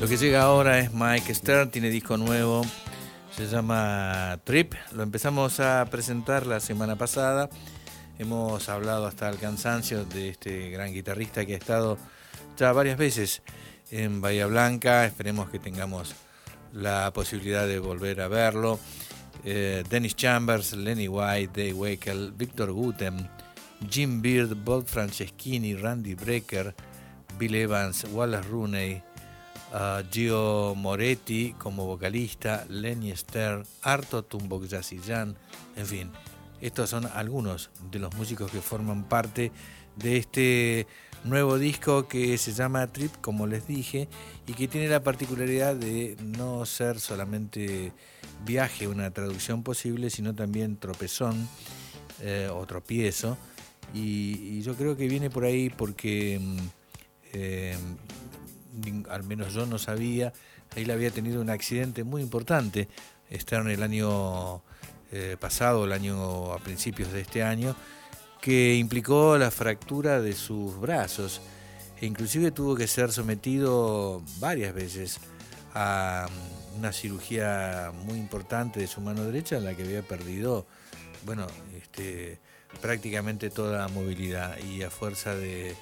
Lo que llega ahora es Mike Stern, tiene disco nuevo, se llama Trip. Lo empezamos a presentar la semana pasada. Hemos hablado hasta el cansancio de este gran guitarrista que ha estado ya varias veces en Bahía Blanca. Esperemos que tengamos la posibilidad de volver a verlo. Eh, Dennis Chambers, Lenny White, Dave Wackel, Victor Gutem, Jim Beard, Bob Franceschini, Randy Brecker, Bill Evans, Wallace Rooney, Gio Moretti como vocalista, Lenny Stern, Arto Tumbok-Yasillan, en fin, estos son algunos de los músicos que forman parte de este nuevo disco que se llama Trip, como les dije, y que tiene la particularidad de no ser solamente viaje, una traducción posible, sino también tropezón eh, o tropiezo. Y, yo creo que viene por ahí porque mm, eh, al menos yo no sabía, él había tenido un accidente muy importante, en el año eh, pasado, el año a principios de este año, que implicó la fractura de sus brazos e inclusive tuvo que ser sometido varias veces a mm, una cirugía muy importante de su mano derecha en la que había perdido, bueno, este, prácticamente toda movilidad y a fuerza de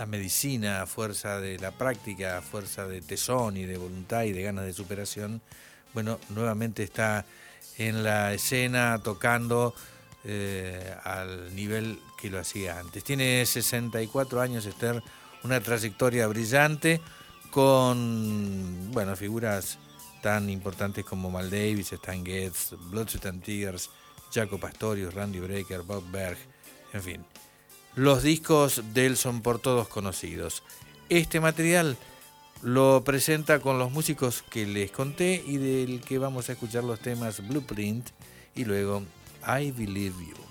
la medicina, a fuerza de la práctica, a fuerza de tesón y de voluntad y de ganas de superación, bueno, nuevamente está en la escena tocando eh, al nivel que lo hacía antes. Tiene 64 años, Esther, una trayectoria brillante con, bueno, figuras tan importantes como Mal Davis, Stan Getz, Blood, and Tears, Jaco Pastorius, Randy Brecker, Bob Berg, en fin los discos de él son por todos conocidos. Este material lo presenta con los músicos que les conté y del que vamos a escuchar los temas Blueprint y luego I Believe You.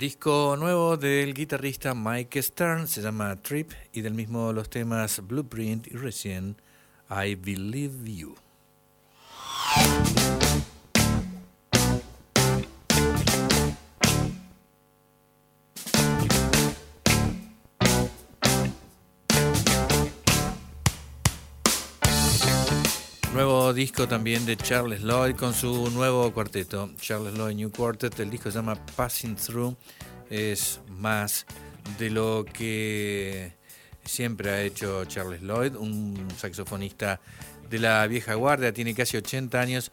Disco nuevo del guitarrista Mike Stern, se llama Trip, y del mismo los temas Blueprint y recién I Believe You. Disco también de Charles Lloyd con su nuevo cuarteto, Charles Lloyd New Quartet. El disco se llama Passing Through. Es más de lo que siempre ha hecho Charles Lloyd, un saxofonista de la vieja guardia, tiene casi 80 años,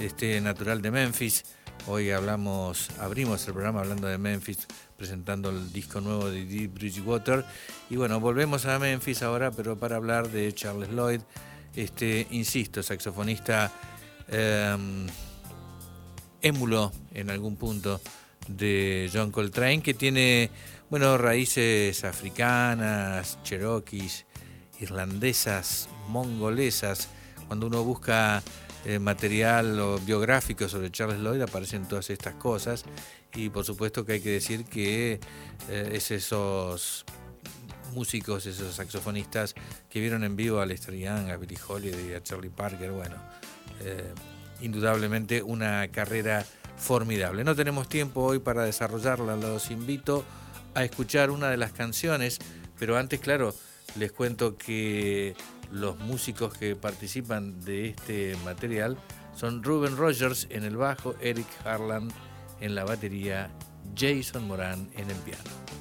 este, natural de Memphis. Hoy hablamos, abrimos el programa hablando de Memphis, presentando el disco nuevo de Deep Bridgewater. Y bueno, volvemos a Memphis ahora, pero para hablar de Charles Lloyd este, insisto, saxofonista em, émulo en algún punto de John Coltrane, que tiene, bueno, raíces africanas, cherokees, irlandesas, mongolesas. Cuando uno busca eh, material o biográfico sobre Charles Lloyd aparecen todas estas cosas y por supuesto que hay que decir que eh, es esos músicos, esos saxofonistas que vieron en vivo a Lester Young, a Billy Holiday, a Charlie Parker, bueno, eh, indudablemente una carrera formidable. No tenemos tiempo hoy para desarrollarla, los invito a escuchar una de las canciones, pero antes, claro, les cuento que los músicos que participan de este material son Ruben Rogers en el bajo, Eric Harlan en la batería, Jason Moran en el piano.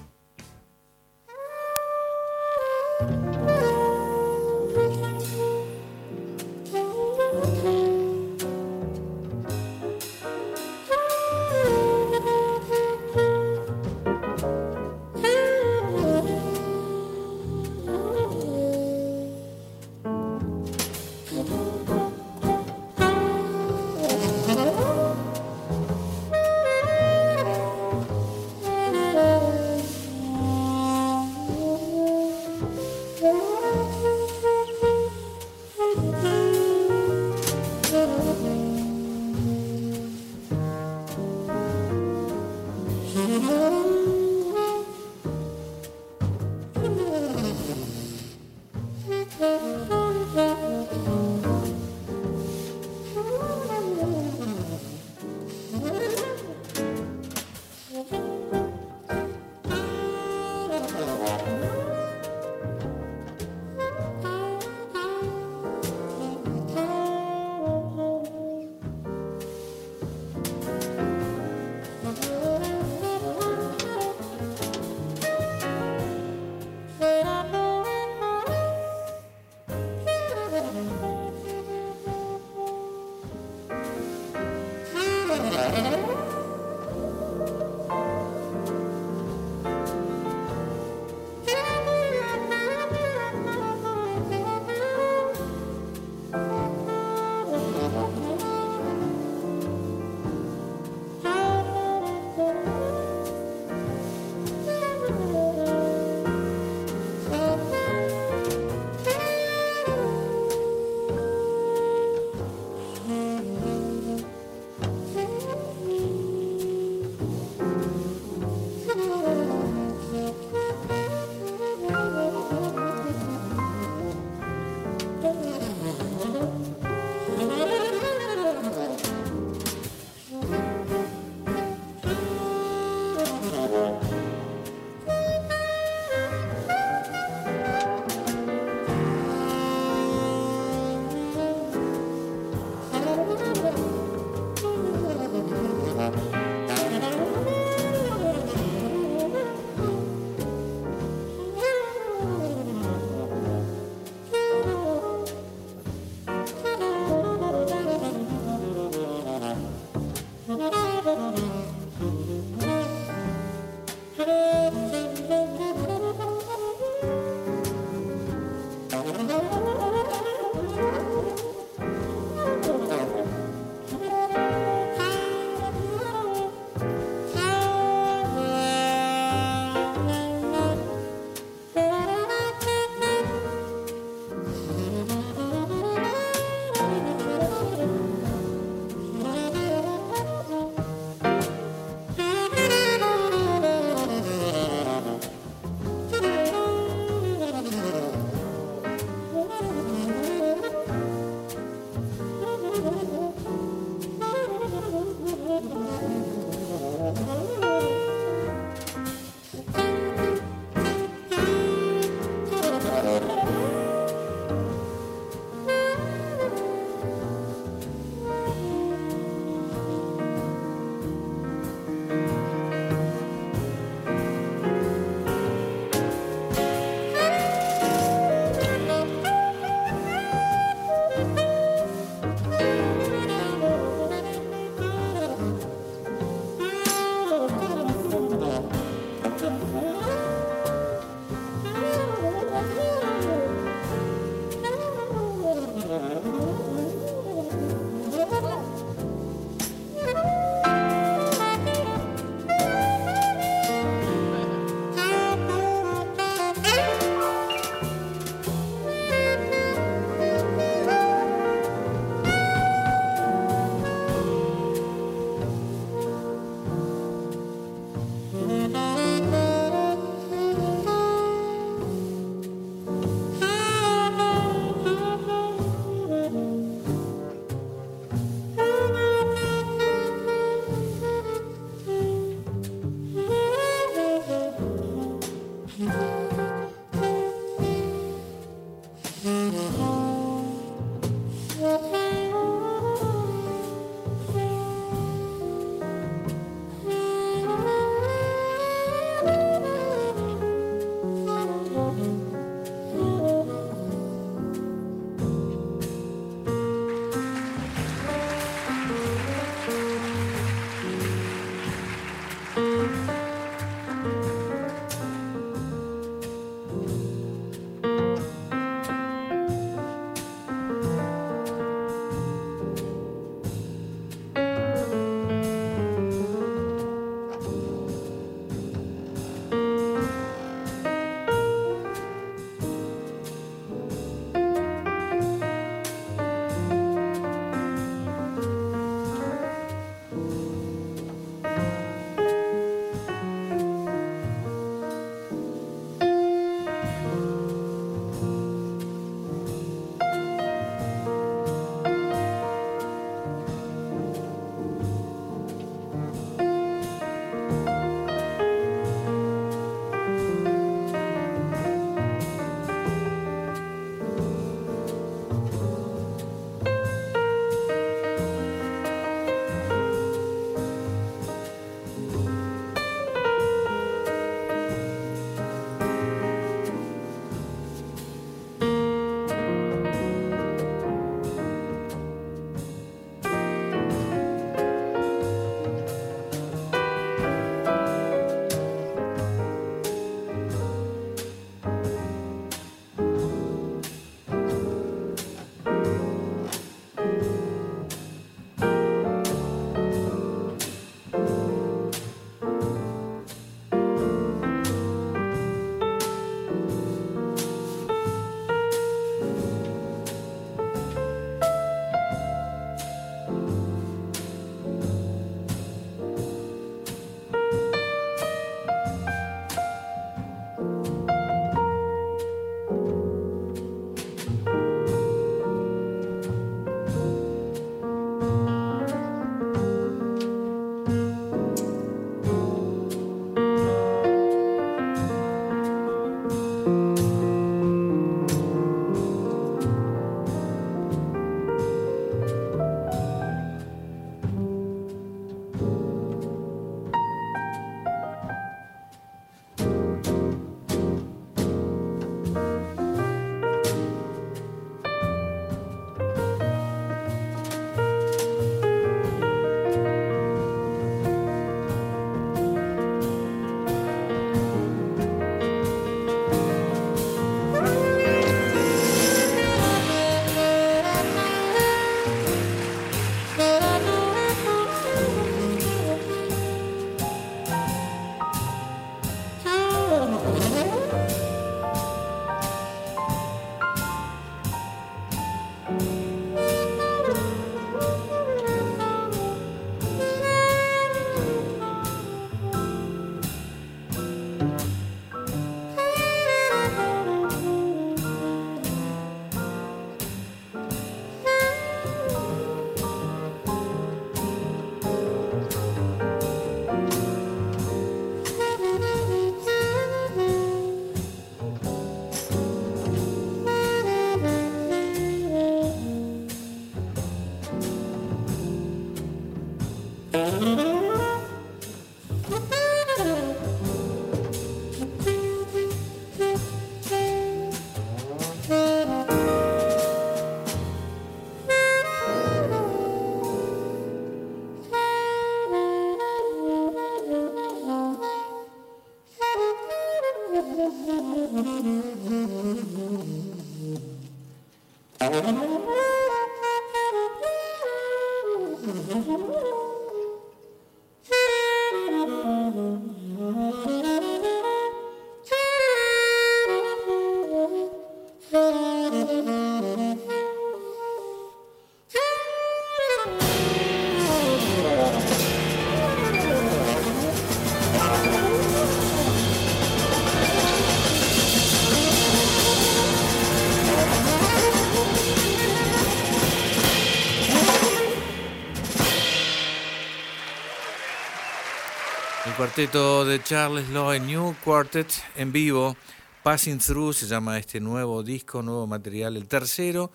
Cuarteto de Charles Lloyd New Quartet en vivo. Passing Through se llama este nuevo disco, nuevo material, el tercero.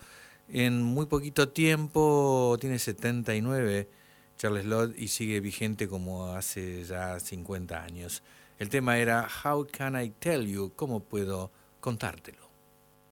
En muy poquito tiempo, tiene 79 Charles Lloyd y sigue vigente como hace ya 50 años. El tema era How Can I Tell You? ¿Cómo puedo contártelo?